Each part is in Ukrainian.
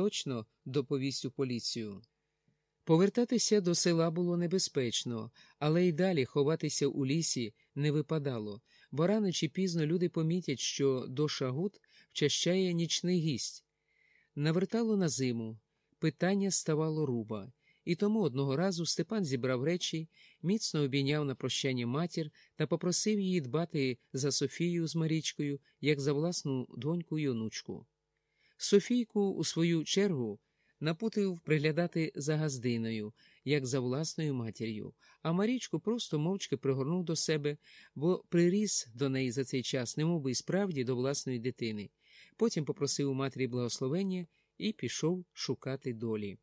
точно доповість у поліцію. Повертатися до села було небезпечно, але й далі ховатися у лісі не випадало, бо рано чи пізно люди помітять, що до шагут вчащає нічний гість. Навертало на зиму, питання ставало руба, і тому одного разу Степан зібрав речі, міцно обійняв на прощання матір та попросив її дбати за Софію з Марічкою, як за власну доньку й онучку. Софійку, у свою чергу, напутив приглядати за газдиною, як за власною матір'ю, а Марічку просто мовчки пригорнув до себе, бо приріс до неї за цей час, немов би й справді до власної дитини. Потім попросив у матері благословення і пішов шукати долі.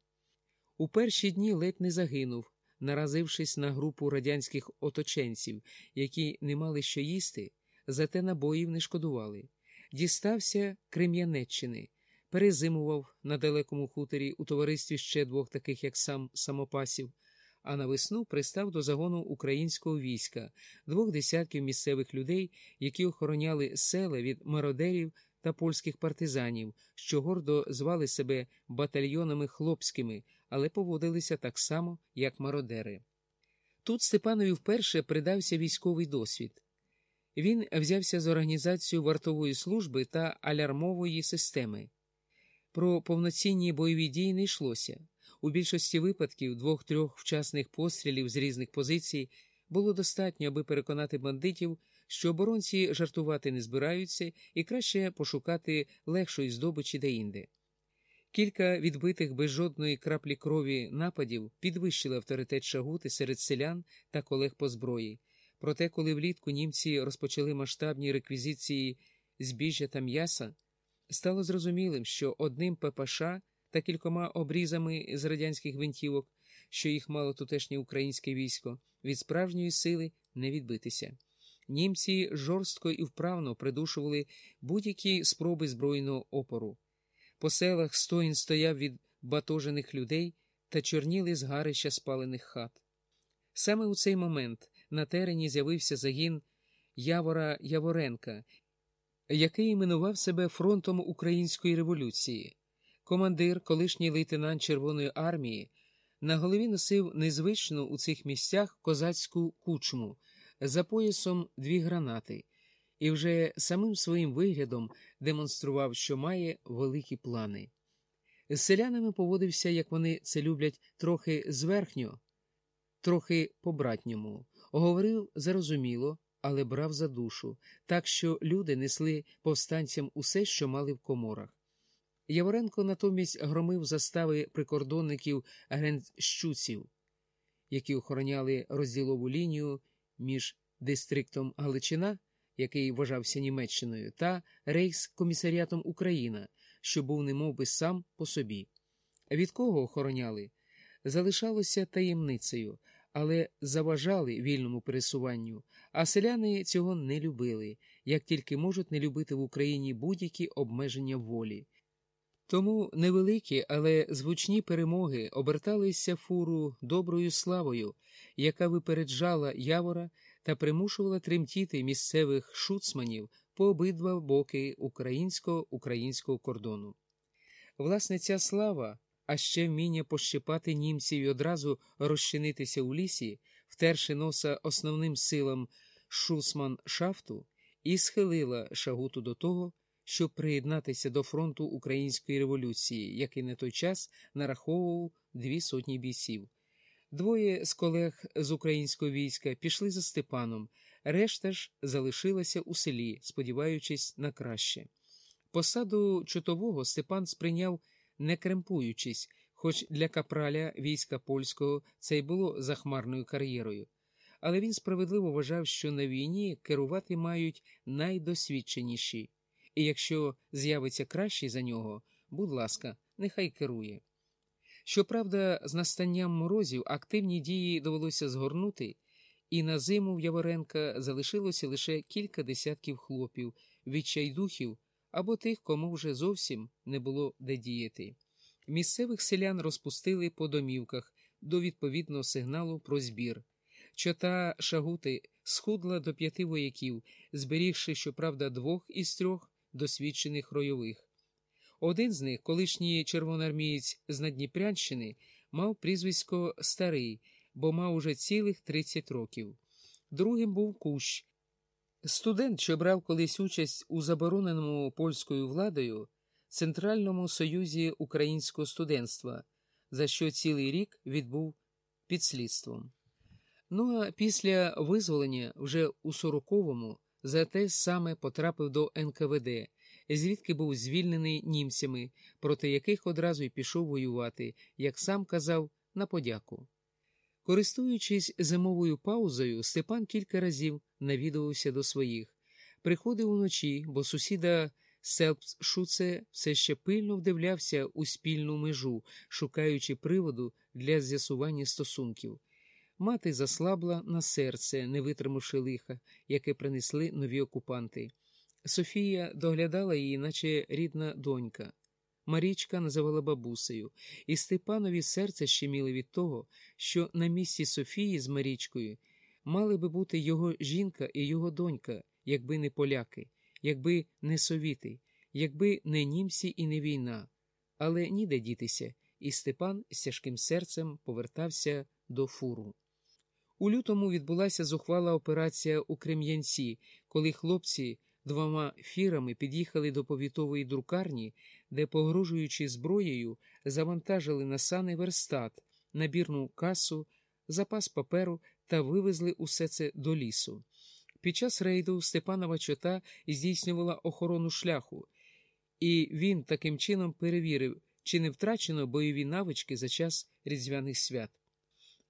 У перші дні ледь не загинув, наразившись на групу радянських оточенців, які не мали що їсти, зате набоїв не шкодували. Дістався Крем'янеччини, перезимував на далекому хуторі у товаристві ще двох таких, як сам самопасів, а на весну пристав до загону українського війська, двох десятків місцевих людей, які охороняли села від мародерів та польських партизанів, що гордо звали себе батальйонами хлопськими, але поводилися так само, як мародери. Тут Степанові вперше придався військовий досвід. Він взявся з організацією вартової служби та алярмової системи. Про повноцінні бойові дії не йшлося. У більшості випадків двох-трьох вчасних пострілів з різних позицій було достатньо, аби переконати бандитів, що оборонці жартувати не збираються і краще пошукати легшої здобичі деінде. Кілька відбитих без жодної краплі крові нападів підвищили авторитет шагути серед селян та колег по зброї. Проте, коли влітку німці розпочали масштабні реквізиції збіжжя та м'яса, стало зрозумілим, що одним ППШ та кількома обрізами з радянських гвинтівок, що їх мало тутешнє українське військо, від справжньої сили не відбитися. Німці жорстко і вправно придушували будь-які спроби збройного опору. По селах стоїн стояв від батожених людей та чорніли з гарища спалених хат. Саме у цей момент на терені з'явився загін Явора Яворенка, який іменував себе фронтом української революції. Командир, колишній лейтенант Червоної армії, на голові носив незвичну у цих місцях козацьку кучму за поясом дві гранати, і вже самим своїм виглядом демонстрував, що має великі плани. З селянами поводився, як вони це люблять, трохи зверхньо, трохи по-братньому, говорив зарозуміло, але брав за душу, так що люди несли повстанцям усе, що мали в коморах. Яворенко натомість громив застави прикордонників гренщуців, які охороняли розділову лінію між дистриктом Галичина, який вважався Німеччиною, та рейхскомісаріатом Україна, що був немовби сам по собі. Від кого охороняли? Залишалося таємницею, але заважали вільному пересуванню, а селяни цього не любили, як тільки можуть не любити в Україні будь-які обмеження волі. Тому невеликі, але звучні перемоги оберталися фуру доброю славою, яка випереджала явора та примушувала тремтіти місцевих шуцманів по обидва боки українсько-українського кордону. Власне, ця слава, а ще вміння пощипати німців і одразу розчинитися у лісі, втерши носа основним силам шусман шафту, і схилила шагуту до того, щоб приєднатися до фронту української революції, який на той час нараховував дві сотні бійців. Двоє з колег з українського війська пішли за Степаном, решта ж залишилася у селі, сподіваючись на краще. Посаду чотового Степан сприйняв не кремпуючись, хоч для капраля війська польського це й було захмарною кар'єрою. Але він справедливо вважав, що на війні керувати мають найдосвідченіші, і якщо з'явиться кращий за нього, будь ласка, нехай керує. Щоправда, з настанням морозів активні дії довелося згорнути, і на зиму в Яворенка залишилося лише кілька десятків хлопів, відчайдухів або тих, кому вже зовсім не було де діяти. Місцевих селян розпустили по домівках до відповідного сигналу про збір. Чота шагути схудла до п'яти вояків, зберігши, щоправда, двох із трьох досвідчених ройових. Один з них, колишній червоноармієць з Надніпрянщини, мав прізвисько Старий, бо мав уже цілих 30 років. Другим був Кущ, студент, що брав колись участь у забороненому польською владою Центральному союзі українського студентства, за що цілий рік відбув під слідством. Ну а після визволення вже у 40-му за те саме потрапив до НКВД, звідки був звільнений німцями, проти яких одразу й пішов воювати, як сам казав, на подяку. Користуючись зимовою паузою, Степан кілька разів навідувався до своїх, приходив уночі, бо сусіда Селпшуце все ще пильно вдивлявся у спільну межу, шукаючи приводу для з'ясування стосунків. Мати заслабла на серце, не витримавши лиха, яке принесли нові окупанти. Софія доглядала її, наче рідна донька. Марічка називала бабусею, і Степанові серце щеміло від того, що на місці Софії з Марічкою мали би бути його жінка і його донька, якби не поляки, якби не совіти, якби не німці і не війна. Але ніде дітися, і Степан з тяжким серцем повертався до фуру. У лютому відбулася зухвала операція у Крем'янці, коли хлопці двома фірами під'їхали до повітової друкарні, де, погрожуючи зброєю, завантажили на сани верстат, набірну касу, запас паперу та вивезли усе це до лісу. Під час рейду Степанова чота здійснювала охорону шляху, і він таким чином перевірив, чи не втрачено бойові навички за час різдвяних свят.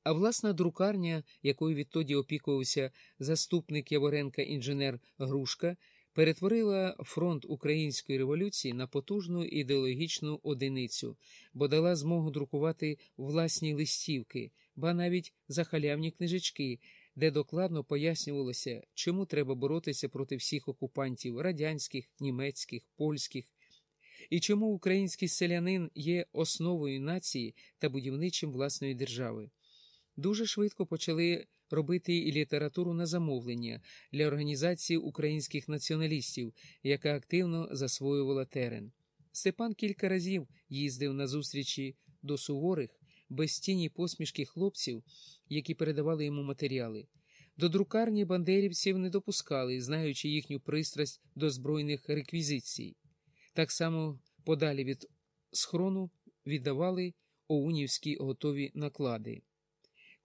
А власна друкарня, якою відтоді опікувався заступник Яворенка інженер Грушка, перетворила фронт української революції на потужну ідеологічну одиницю, бо дала змогу друкувати власні листівки, ба навіть захалявні книжечки, де докладно пояснювалося, чому треба боротися проти всіх окупантів радянських, німецьких, польських. І чому український селянин є основою нації та будівничим власної держави. Дуже швидко почали робити і літературу на замовлення для організації українських націоналістів, яка активно засвоювала терен. Степан кілька разів їздив на зустрічі до суворих, без тіні посмішки хлопців, які передавали йому матеріали. До друкарні бандерівців не допускали, знаючи їхню пристрасть до збройних реквізицій. Так само подалі від схрону віддавали оунівські готові наклади.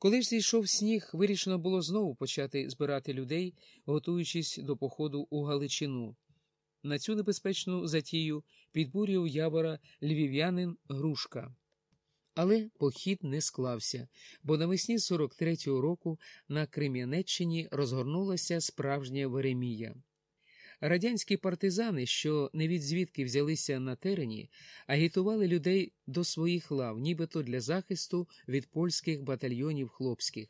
Коли ж зійшов сніг, вирішено було знову почати збирати людей, готуючись до походу у Галичину. На цю небезпечну затію підбурював ябора львів'янин Грушка. Але похід не склався, бо навесні 43-го року на Крем'янеччині розгорнулася справжня Веремія. Радянські партизани, що не від звідки взялися на терені, агітували людей до своїх лав, нібито для захисту від польських батальйонів хлопських.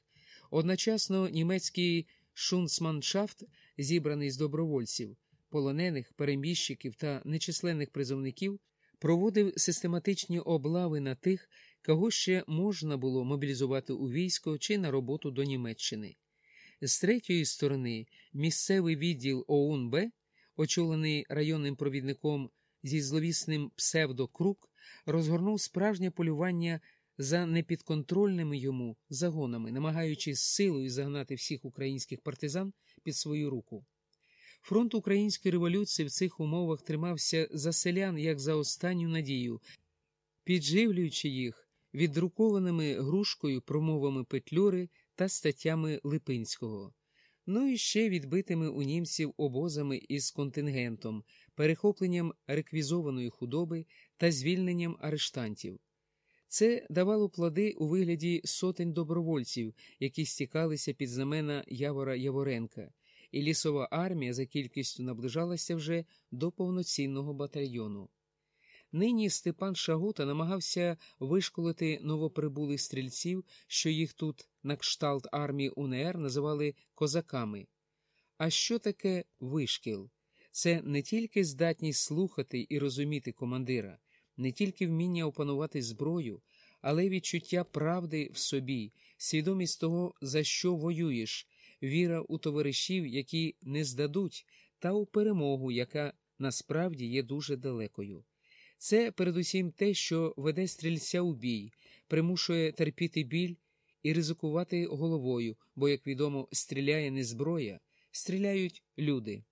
Одночасно німецький шунцманшафт, зібраний з добровольців, полонених, переміщиків та нечисленних призовників, проводив систематичні облави на тих, кого ще можна було мобілізувати у військо чи на роботу до Німеччини. З третьої сторони, місцевий відділ ОУН-Б очолений районним провідником зі зловісним псевдокрук, розгорнув справжнє полювання за непідконтрольними йому загонами, намагаючись силою загнати всіх українських партизан під свою руку. Фронт української революції в цих умовах тримався за селян як за останню надію, підживлюючи їх віддрукованими грушкою промовами Петлюри та статтями Липинського ну і ще відбитими у німців обозами із контингентом, перехопленням реквізованої худоби та звільненням арештантів. Це давало плоди у вигляді сотень добровольців, які стікалися під знамена Явора Яворенка, і лісова армія за кількістю наближалася вже до повноцінного батальйону. Нині Степан Шагута намагався вишколити новоприбулих стрільців, що їх тут на кшталт армії УНР називали козаками. А що таке вишкіл? Це не тільки здатність слухати і розуміти командира, не тільки вміння опанувати зброю, але й відчуття правди в собі, свідомість того, за що воюєш, віра у товаришів, які не здадуть, та у перемогу, яка насправді є дуже далекою. Це передусім те, що веде стрільця у бій, примушує терпіти біль і ризикувати головою, бо, як відомо, стріляє не зброя, стріляють люди.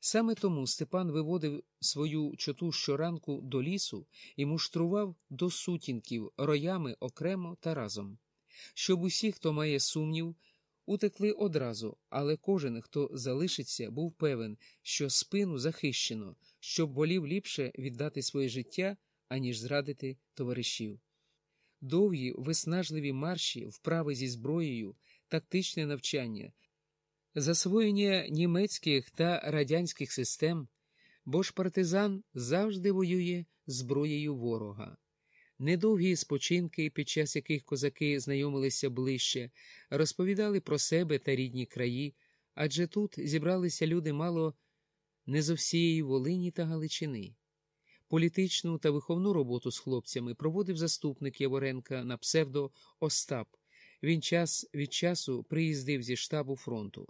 Саме тому Степан виводив свою чоту щоранку до лісу і муштрував до сутінків роями окремо та разом, щоб усі, хто має сумнів, утекли одразу, але кожен, хто залишиться, був певен, що спину захищено, щоб волів ліпше віддати своє життя, аніж зрадити товаришів. Довгі виснажливі марші, вправи зі зброєю, тактичне навчання, засвоєння німецьких та радянських систем, бо ж партизан завжди воює зброєю ворога. Недовгі спочинки, під час яких козаки знайомилися ближче, розповідали про себе та рідні краї, адже тут зібралися люди мало не з всієї Волині та Галичини. Політичну та виховну роботу з хлопцями проводив заступник Яворенка на псевдо Остап. Він час від часу приїздив зі штабу фронту.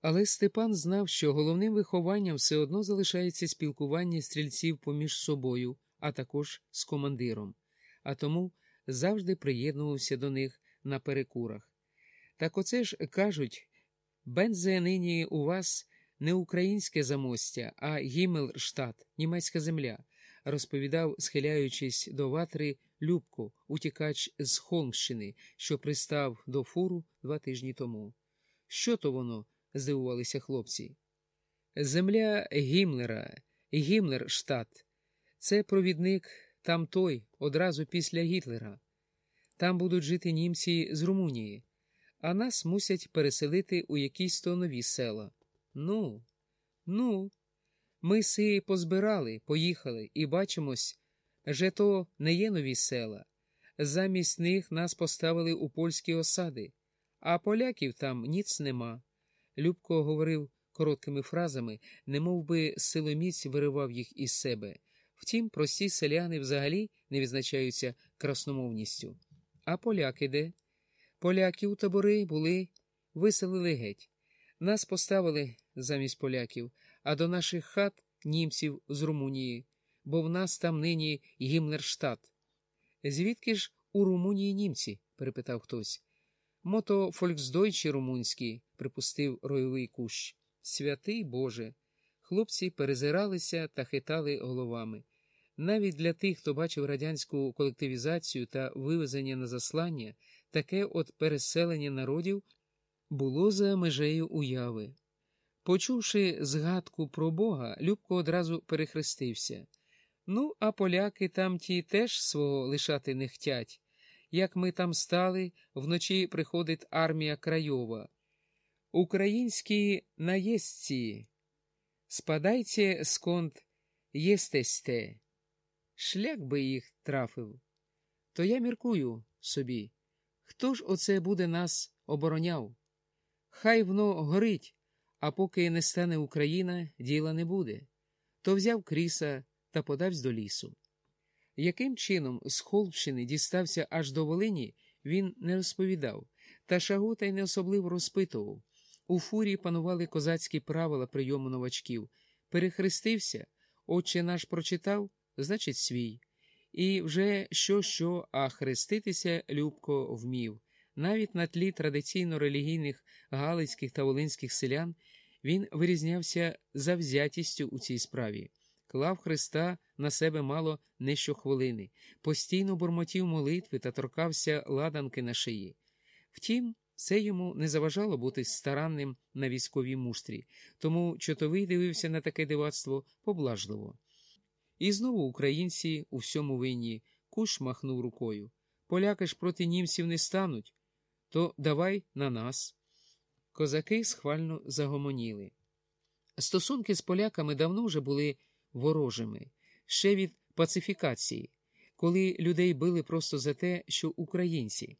Але Степан знав, що головним вихованням все одно залишається спілкування стрільців поміж собою, а також з командиром, а тому завжди приєднувався до них на перекурах. Так оце ж кажуть бензе нині у вас не українське замостя, а Гіммельштадт, німецька земля, розповідав, схиляючись до ватри Любко, утікач з Холмщини, що пристав до фуру два тижні тому. Що то воно? здивувалися хлопці. Земля Гімлера, Гімлерштадт. Це провідник там той, одразу після Гітлера. Там будуть жити німці з Румунії, а нас мусять переселити у якісь то нові села. Ну, ну, ми си позбирали, поїхали і бачимось, же то не є нові села. Замість них нас поставили у польські осади, а поляків там ніц нема. Любко говорив короткими фразами, немов би силоміць виривав їх із себе. Втім, прості селяни взагалі не відзначаються красномовністю. А поляки де? Поляки у табори були, виселили геть. Нас поставили замість поляків, а до наших хат німців з Румунії, бо в нас там нині Гімлерштадт. Звідки ж у Румунії німці? перепитав хтось. Мото фольксдойчі румунські, припустив ройовий кущ. Святий Боже. Хлопці перезиралися та хитали головами. Навіть для тих, хто бачив радянську колективізацію та вивезення на заслання, таке от переселення народів було за межею уяви. Почувши згадку про Бога, Любко одразу перехрестився. Ну, а поляки там ті теж свого лишати не хтять. Як ми там стали, вночі приходить армія Крайова. Українські наєздці, спадайте сконт єстесте. Шлях би їх трафив. То я міркую собі, хто ж оце буде нас обороняв? Хай воно горить, а поки не стане Україна, діла не буде. То взяв кріса та подавсь до лісу. Яким чином з Холмщини дістався аж до Волині, він не розповідав, та Шагута й не особливо розпитував. У фурі панували козацькі правила прийому новачків. Перехрестився, отче наш прочитав, значить, свій. І вже що, що, а хреститися Любко вмів. Навіть на тлі традиційно релігійних галицьких та волинських селян він вирізнявся завзятістю у цій справі. Клав Христа на себе мало не щохвилини, постійно бурмотів молитви та торкався ладанки на шиї. Втім, це йому не заважало бути старанним на військовій муштрі, тому чотовий дивився на таке дивацтво поблажливо. І знову українці у всьому винні куш махнув рукою. Поляки ж проти німців не стануть, то давай на нас. Козаки схвально загомоніли. Стосунки з поляками давно вже були ворожими, ще від пацифікації, коли людей били просто за те, що українці.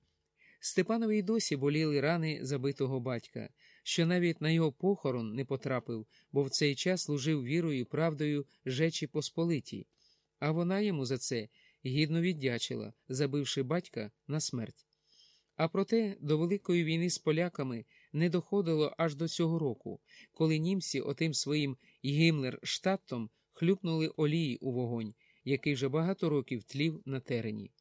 Степанові й досі боліли рани забитого батька, що навіть на його похорон не потрапив, бо в цей час служив вірою і правдою Жечі Посполитій, а вона йому за це гідно віддячила, забивши батька на смерть. А проте до Великої війни з поляками не доходило аж до цього року, коли німці отим своїм гімлерштаттом хлюпнули олії у вогонь, який вже багато років тлів на терені.